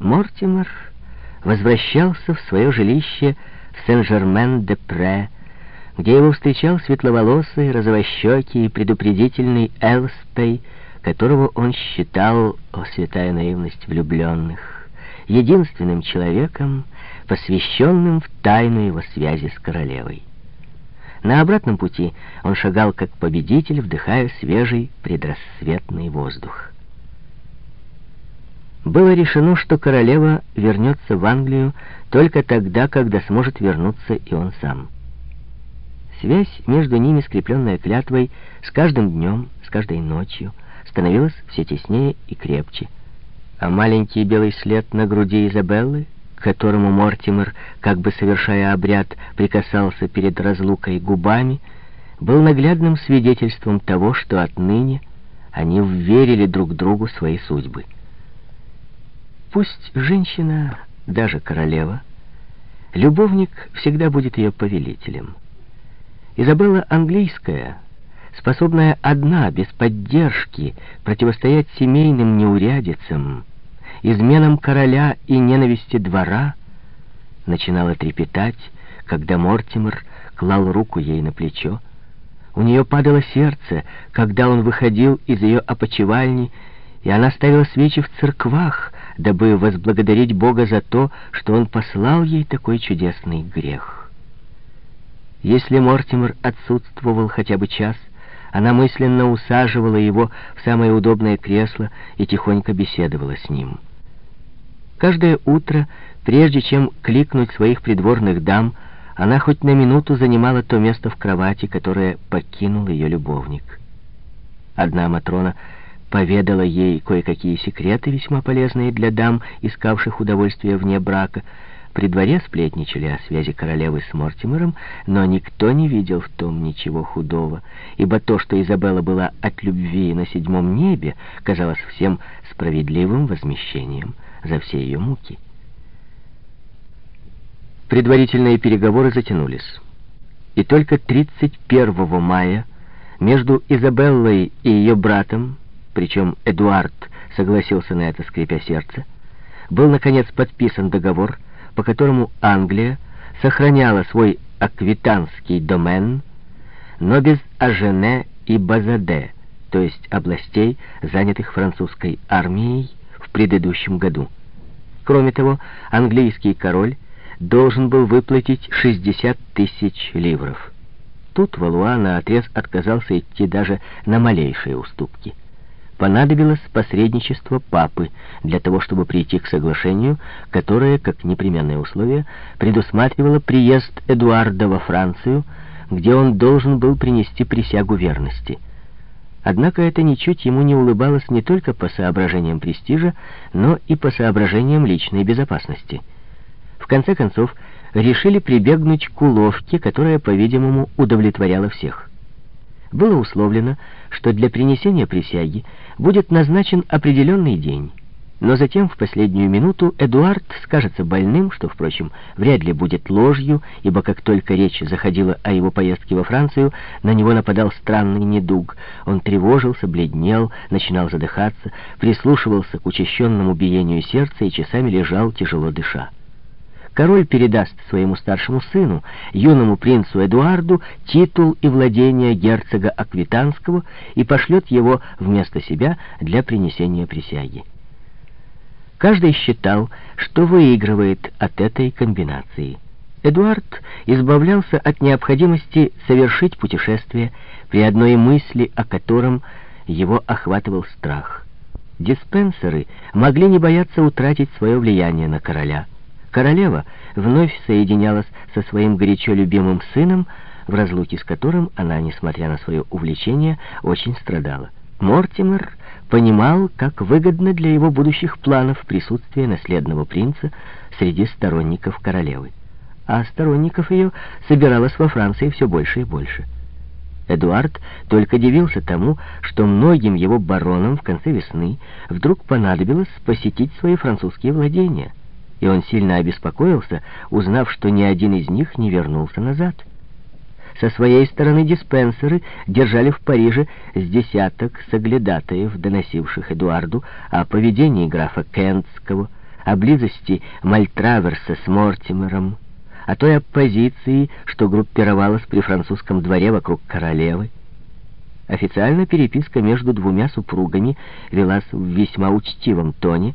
Мортимер возвращался в свое жилище в Сен-Жермен-де-Пре, где его встречал светловолосый, розовощекий и предупредительный Элспей, которого он считал, о святая наивность влюбленных, единственным человеком, посвященным в тайну его связи с королевой. На обратном пути он шагал как победитель, вдыхая свежий предрассветный воздух. Было решено, что королева вернется в Англию только тогда, когда сможет вернуться и он сам. Связь между ними, скрепленная клятвой, с каждым днем, с каждой ночью, становилась все теснее и крепче. А маленький белый след на груди Изабеллы, к которому Мортимер, как бы совершая обряд, прикасался перед разлукой губами, был наглядным свидетельством того, что отныне они вверили друг другу свои судьбы. Пусть женщина, даже королева, любовник всегда будет ее повелителем — Изабелла английская, способная одна, без поддержки, противостоять семейным неурядицам, изменам короля и ненависти двора, начинала трепетать, когда Мортимер клал руку ей на плечо. У нее падало сердце, когда он выходил из ее опочивальни, и она ставила свечи в церквах, дабы возблагодарить Бога за то, что он послал ей такой чудесный грех. Если Мортимер отсутствовал хотя бы час, она мысленно усаживала его в самое удобное кресло и тихонько беседовала с ним. Каждое утро, прежде чем кликнуть своих придворных дам, она хоть на минуту занимала то место в кровати, которое покинул ее любовник. Одна Матрона поведала ей кое-какие секреты, весьма полезные для дам, искавших удовольствия вне брака, при дворе сплетничали о связи королевы с Мортимером, но никто не видел в том ничего худого, ибо то, что Изабелла была от любви на седьмом небе, казалось всем справедливым возмещением за все ее муки. Предварительные переговоры затянулись. И только 31 мая между Изабеллой и ее братом, причем Эдуард согласился на это, скрипя сердце, был, наконец, подписан договор, по которому Англия сохраняла свой аквитанский домен, но без Ажене и Базаде, то есть областей, занятых французской армией в предыдущем году. Кроме того, английский король должен был выплатить 60 тысяч ливров. Тут Валуа наотрез отказался идти даже на малейшие уступки понадобилось посредничество папы для того, чтобы прийти к соглашению, которое, как непременное условие, предусматривало приезд Эдуарда во Францию, где он должен был принести присягу верности. Однако это ничуть ему не улыбалось не только по соображениям престижа, но и по соображениям личной безопасности. В конце концов, решили прибегнуть к уловке, которая, по-видимому, удовлетворяла всех было условлено, что для принесения присяги будет назначен определенный день. Но затем, в последнюю минуту, Эдуард скажется больным, что, впрочем, вряд ли будет ложью, ибо как только речь заходила о его поездке во Францию, на него нападал странный недуг. Он тревожился, бледнел, начинал задыхаться, прислушивался к учащенному биению сердца и часами лежал, тяжело дыша король передаст своему старшему сыну, юному принцу Эдуарду, титул и владение герцога Аквитанского и пошлет его вместо себя для принесения присяги. Каждый считал, что выигрывает от этой комбинации. Эдуард избавлялся от необходимости совершить путешествие, при одной мысли о котором его охватывал страх. Диспенсеры могли не бояться утратить свое влияние на короля — Королева вновь соединялась со своим горячо любимым сыном, в разлуке с которым она, несмотря на свое увлечение, очень страдала. Мортимер понимал, как выгодно для его будущих планов присутствие наследного принца среди сторонников королевы. А сторонников ее собиралось во Франции все больше и больше. Эдуард только дивился тому, что многим его баронам в конце весны вдруг понадобилось посетить свои французские владения и он сильно обеспокоился, узнав, что ни один из них не вернулся назад. Со своей стороны диспенсеры держали в Париже с десяток соглядатаев, доносивших Эдуарду о поведении графа Кентского, о близости Мальтраверса с Мортимером, о той оппозиции, что группировалась при французском дворе вокруг королевы. Официально переписка между двумя супругами велась в весьма учтивом тоне,